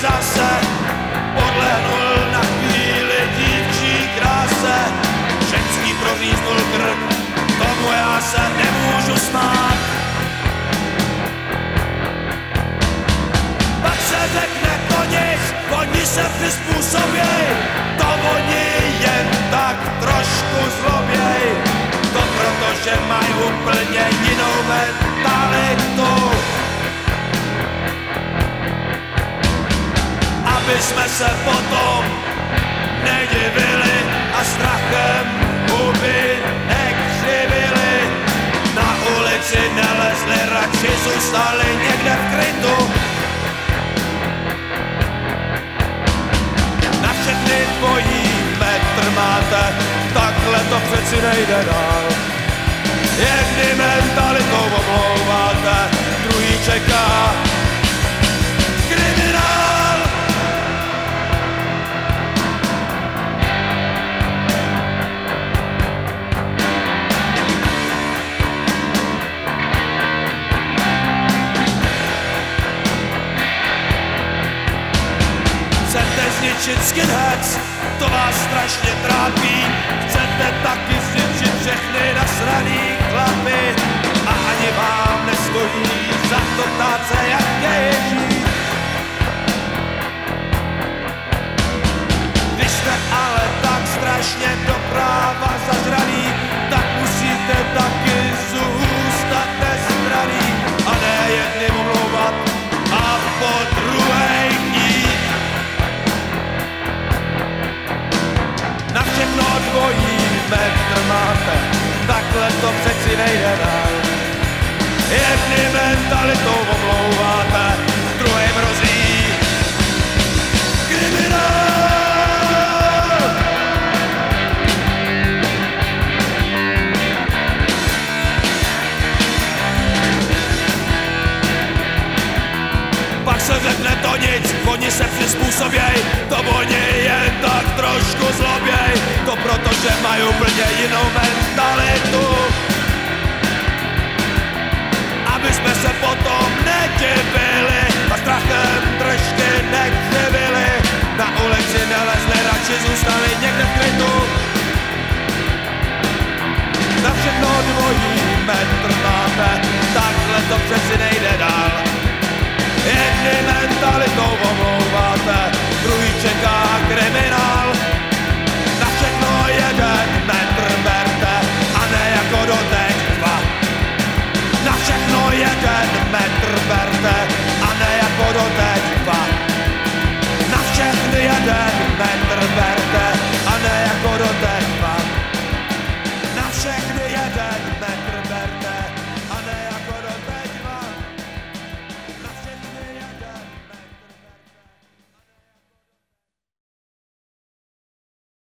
zase podlehnul na chvíli dívčí kráse. Ženský proříznul krk, tomu já se nemůžu smát. Pak se řekne to nic, oni se přizpůsoběj, Aby jsme se potom nedivili a strachem huby nekřivili. Na ulici nelezli, radši zůstali někde v krytu. Na všechny dvojí metr máte, takhle to přeci nejde dál. Jedny mentalitou omlouváte, zničit skinheads, to vás strašně trápí. Chcete taky zničit všechny nasraný chlapy. A ani vám Jedny mentalitou omlouváte, druhým hrozí kriminál. Pak se řekne to nic, oni se přizpůsoběj, to oni jen tak trošku zloběj, to proto, že mají úplně jinou mentalitu. e a mental over.